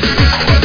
Thank you.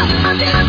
¡Adiós!